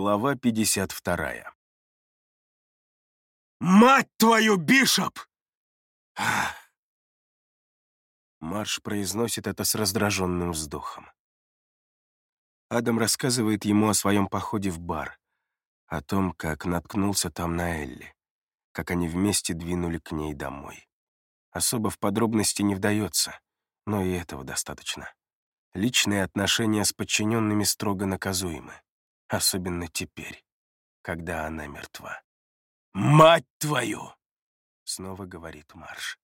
Глава 52. «Мать твою, Бишоп!» Марш произносит это с раздраженным вздохом. Адам рассказывает ему о своем походе в бар, о том, как наткнулся там на Элли, как они вместе двинули к ней домой. Особо в подробности не вдается, но и этого достаточно. Личные отношения с подчиненными строго наказуемы, особенно теперь, когда она мертва. «Мать твою!» — снова говорит Марш.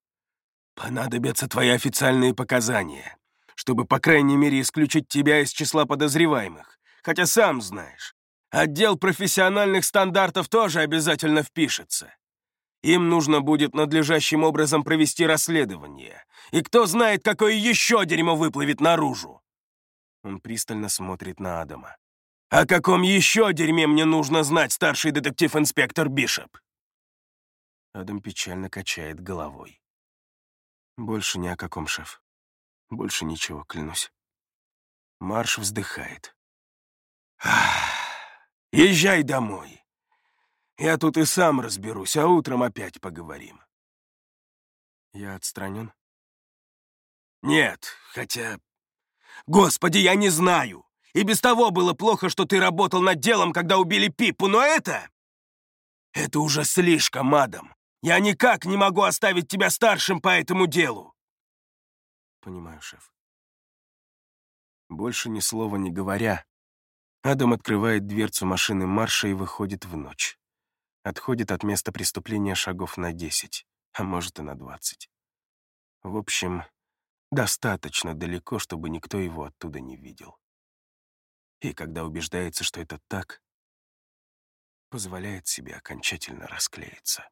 «Понадобятся твои официальные показания, чтобы, по крайней мере, исключить тебя из числа подозреваемых. Хотя сам знаешь, отдел профессиональных стандартов тоже обязательно впишется. Им нужно будет надлежащим образом провести расследование. И кто знает, какое еще дерьмо выплывет наружу!» Он пристально смотрит на Адама. «О каком еще дерьме мне нужно знать, старший детектив-инспектор Бишоп?» Адам печально качает головой. «Больше ни о каком, шеф. Больше ничего, клянусь». Марш вздыхает. «Езжай домой. Я тут и сам разберусь, а утром опять поговорим». «Я отстранен?» «Нет, хотя... Господи, я не знаю. И без того было плохо, что ты работал над делом, когда убили Пипу, но это... Это уже слишком, Адам. Я никак не могу оставить тебя старшим по этому делу. Понимаю, шеф. Больше ни слова не говоря, Адам открывает дверцу машины Марша и выходит в ночь. Отходит от места преступления шагов на 10, а может и на 20. В общем, достаточно далеко, чтобы никто его оттуда не видел. И когда убеждается, что это так, позволяет себе окончательно расклеиться.